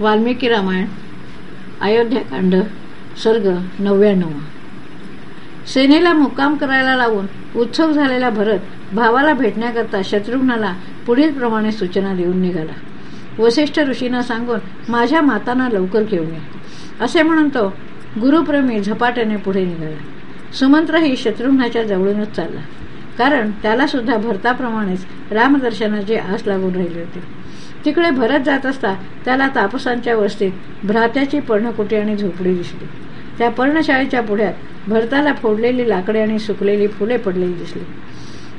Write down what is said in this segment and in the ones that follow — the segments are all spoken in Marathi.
वाल्मिकी रामायण अयोध्याकांड सर्ग नव्याण्णव. सेनेला मुक्काम करायला लावून उत्सव झालेला भरत भावाला भेटण्याकरता शत्रुघ्नाला पुढील प्रमाणे सूचना देऊन निघाला. वसिष्ठ ऋषींना सांगून माझ्या मातांना लवकर घेऊन ये. असे म्हणून तो गुरुप्रेमी झपाट्याने पुढे निघाला. सुमंत्रही शत्रुघ्नाच्या जवळूनच चालला. कारण त्याला सुद्धा भरताप्रमाणेच रामदर्शनाची आस लागून राहिली होती. तिकडे भरत जात असता त्याला तापसांच्या वस्तीत भ्रात्याची पर्णकुटी आणि झोपडी दिसली. त्या पर्णशाळेच्या पुढ्यात भरताला फोडलेली लाकडे आणि सुकलेली फुले पडलेली दिसली.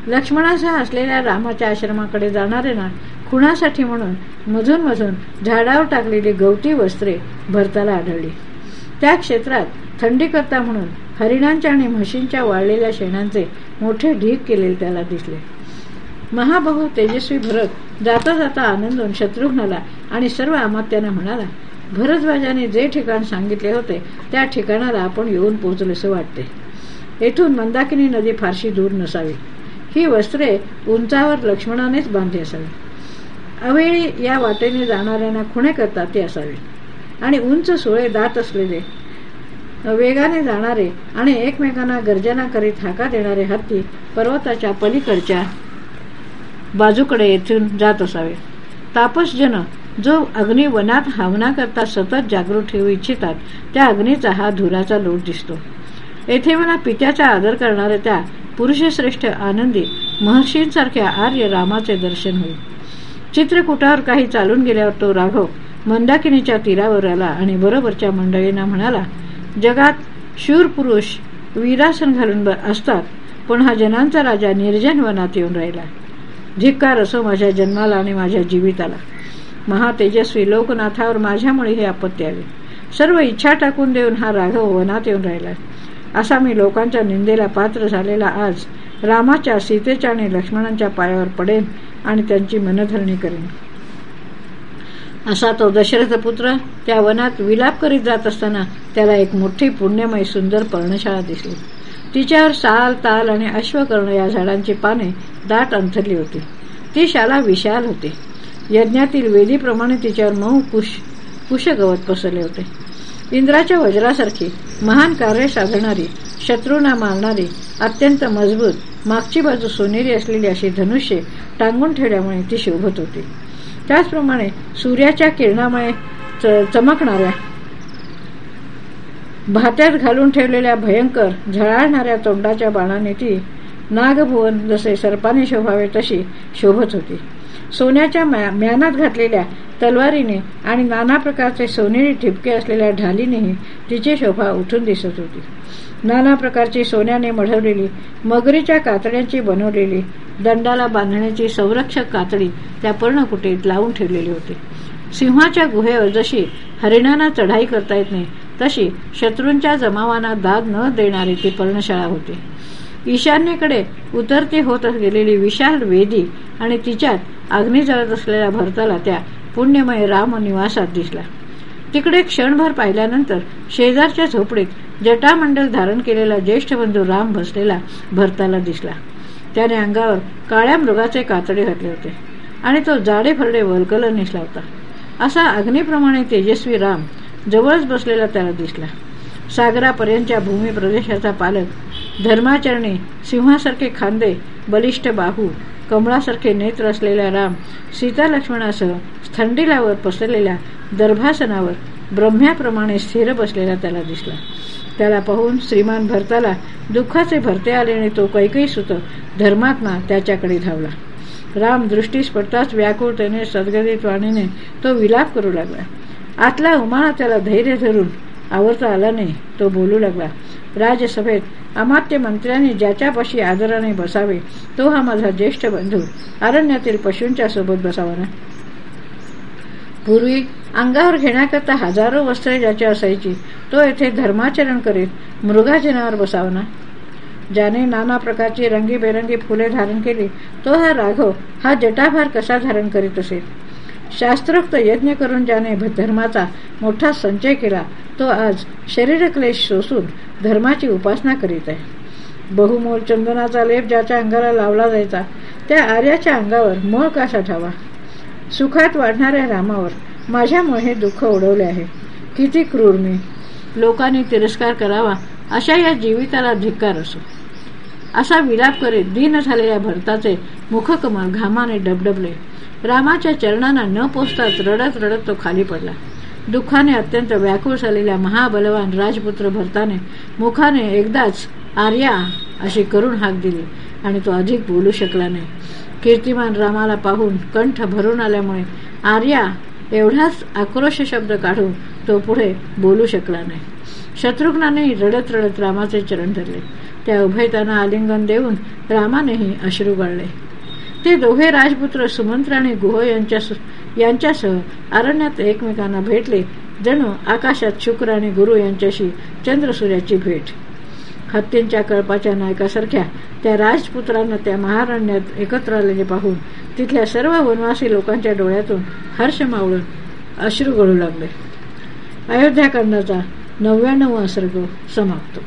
लक्ष्मणासह असलेल्या रामाच्या आश्रमाकडे जाणारे ना खुणासाठी म्हणून मधून मधून झाडावर टाकलेली गवती वस्त्रे भरताला आढळली. त्या क्षेत्रात थंडी करता म्हणून हरिणांच्या आणि म्हशींच्या वाळलेल्या शेणांचे मोठे ढीक केलेले त्याला दिसले. महाबहू तेजस्वी भरत जाता जाता आनंदून शत्रुघ्नाला आणि सर्व अमात्यांना म्हणाला भरतवाजाने जे ठिकाण सांगितले होते त्या ठिकाणाला आपण येऊन पोहोचलेसे वाटते. येथून मंदाकिनी नदी फारशी दूर नसावी. ही वस्त्रे उंचावर लक्ष्मणानेच बांधली असावी. अवेळी या वाटेने जाणाऱ्यांना खुणे करतात ते असावे. आणि उंच सोळे दात असलेले वेगाने जाणारे आणि एकमेकांना गर्जना करीत हाका देणारे हत्ती पर्वताच्या पलीकडच्या बाजूकडे येथून जात असावे. तापसजन जो अग्नी वनात हावना करता सतत जागृत ठेवू इच्छितात त्या अग्नीचा हा धुराचा लोट दिसतो. येथे मला पित्याचा आदर करणाऱ्या त्या पुरुषश्रेष्ठ आनंदी महर्षींसारख्या आर्य रामाचे दर्शन होईल. चित्रकूटावर काही चालून गेल्यावर तो राघव मंदाकिनीच्या तीरावर आला आणि बरोबरच्या मंडळींना म्हणाला जगात शूर पुरुष वीरासन घालून असतात पण हा जनांचा राजा निर्जन वनात येऊन राहिला. धिक्कार असो माझ्या जन्माला आणि माझ्या जीविताला. महातेजस्वी लोकनाथावर माझ्यामुळे हे आपत्ती आली. सर्व इच्छा टाकून देऊन हा राघव वनात येऊन राहिला. असा मी लोकांच्या निंदेला पात्र झालेला आज रामाच्या सीतेच्या आणि लक्ष्मणांच्या पायावर पडेन आणि त्यांची मनधरणी करेन. असा तो दशरथ पुत्र त्या वनात विलाप करीत जात असताना त्याला एक मोठी पुण्यमय सुंदर पर्णशाळा दिसली. तिच्यावर साल ताल आणि अश्वकर्ण या झाडांची पाने दाट अंथरली होती. ती शाला विशाल होती. यज्ञातील वेदीप्रमाणे तिच्यावर मऊ कुश कुशगवत पसरले होते. इंद्राच्या वज्रासारखी महान कार्य साधणारी शत्रूंना मारणारी अत्यंत मजबूत मागची बाजू सोनेरी असलेली अशी धनुष्य टांगून ठेवल्यामुळे ती शोभत होती. त्याचप्रमाणे सूर्याच्या किरणामुळे चमकणाऱ्या भात्यात घालून ठेवलेल्या भयंकर झळाळणाऱ्या तोंडाच्या बाणाने ती नागभुवन जसे सर्पाने शोभावे तशी शोभत होती. सोन्याच्या म्यानात घातलेल्या तलवारीने आणि नाना प्रकारचे सोनेरी ठिपके असलेल्या ढालीनेही तिची शोभा उठून दिसत होती. नाना प्रकारची सोन्याने मढवलेली मगरीच्या कातड्यांची बनवलेली दंडाला बांधण्याची संरक्षक कातडी त्या पर्णकुटीत लावून ठेवलेली होती. सिंहाच्या गुहेवर जशी हरिणांना चढाई करता येत नाही तशी शत्रूंच्या जमावांना दाद न देणारी ती पर्णशाळा होती. ईशान्येकडे उतरती होत गेलेली विशाल वेदी आणि तिच्यात अग्नी जळत असलेल्या भरताला त्या पुण्यमय राम निवासात दिसला. तिकडे क्षणभर पाहिल्यानंतर शेजारच्या झोपडीत जटामंडल धारण केलेला ज्येष्ठ बंधू राम बसलेला भरताला दिसला. त्याने अंगावर काळ्या मृगाचे कातडे घातले होते आणि तो जाडे फरडे वलकल निसला होता असा अग्निप्रमाणे तेजस्वी राम जवळच बसलेला त्याला दिसला. सागरापर्यंतच्या भूमी प्रदेशाचा पालक धर्माचरणी सिंहासारखे खांदे बलिष्ठ बाहू कमळासारखे नेत्र असलेला राम सीता लक्ष्मणासह स्थंडिलावर पसरलेल्या दर्भासनावर ब्रह्म्याप्रमाणे स्थिर बसलेला त्याला दिसला. त्याला पाहून श्रीमान भरताला दुःखाचे भरते आले आणि तो कैकई सुत धर्मात्मा त्याच्याकडे धावला. राम दृष्टीस पडताच व्याकुळतेने सद्गदित वाणीने तो विलाप करू लागला. आतला उमाळा त्याला धैर्य धरून आवरता आला नाही. तो बोलू लागला राजसभेत अमात्य मंत्र्यांनी ज्याच्यापाशी आदराने बसावे तो हा माझा ज्येष्ठ बंधू. अरण्यातील पशूंच्या सोबत बसावा ना. पूर्वी अंगावर घेण्याकरता हजारो वस्त्रे ज्याची असायची तो येथे धर्माचरण करीत मृगाजनावर बसावा ना. ज्याने नाना प्रकारची रंगीबेरंगी फुले धारण केली तो हा राघव हा जटाभार कसा धारण करीत असेल शास्त्रोक्त यज्ञ करून ज्याने धर्माचा मोठा संचय केला तो आज शरीरक्लेश सोसून धर्माची उपासना करीत आहे. बहुमोल चंदनाचा लेप ज्याच्या अंगाला लावला जायचा त्या आर्याच्या अंगावर मोळ कासा साठावा सुखात वाढणाऱ्या रामावर माझ्यामुळे हे दुःख ओढवले आहे. किती क्रूर मी. लोकांनी तिरस्कार करावा अशा या जीविताला धिक्कार असो. असा विलाप करीत दीन झालेल्या भरताचे मुखकमल घामाने डबडबले. रामाच्या चरणांना न पोचताच रडत रडत तो खाली पडला. दुःखाने अत्यंत व्याकुळ झालेल्या महाबलवान राजपुत्र भरताने मुखाने एकदाच आर्या अशी करून हाक दिली आणि तो अधिक बोलू शकला नाही. कीर्तिमान रामाला पाहून कंठ भरून आल्यामुळे आर्या एवढाच आक्रोश शब्द काढून तो पुढे बोलू शकला नाही. शत्रुघ्नाने रडत रडत रामाचे चरण धरले. त्या उभयतांना आलिंगन देऊन रामानेही अश्रू गळले. ते दोघे राजपुत्र सुमंत्र आणि गुह यांच्या यांच्यासह अरण्यात एकमेकांना भेटले. जणू आकाशात शुक्र आणि गुरु यांच्याशी चंद्रसूर्याची भेट. हत्तींच्या कळपाच्या नायकासारख्या त्या राजपुत्रांना त्या महारण्यात एकत्र आलेले पाहून तिथल्या सर्व वनवासी लोकांच्या डोळ्यातून हर्ष मावळून अश्रू गळू लागले. अयोध्याकांडाचा नव्याण्णव सर्ग समाप्तो.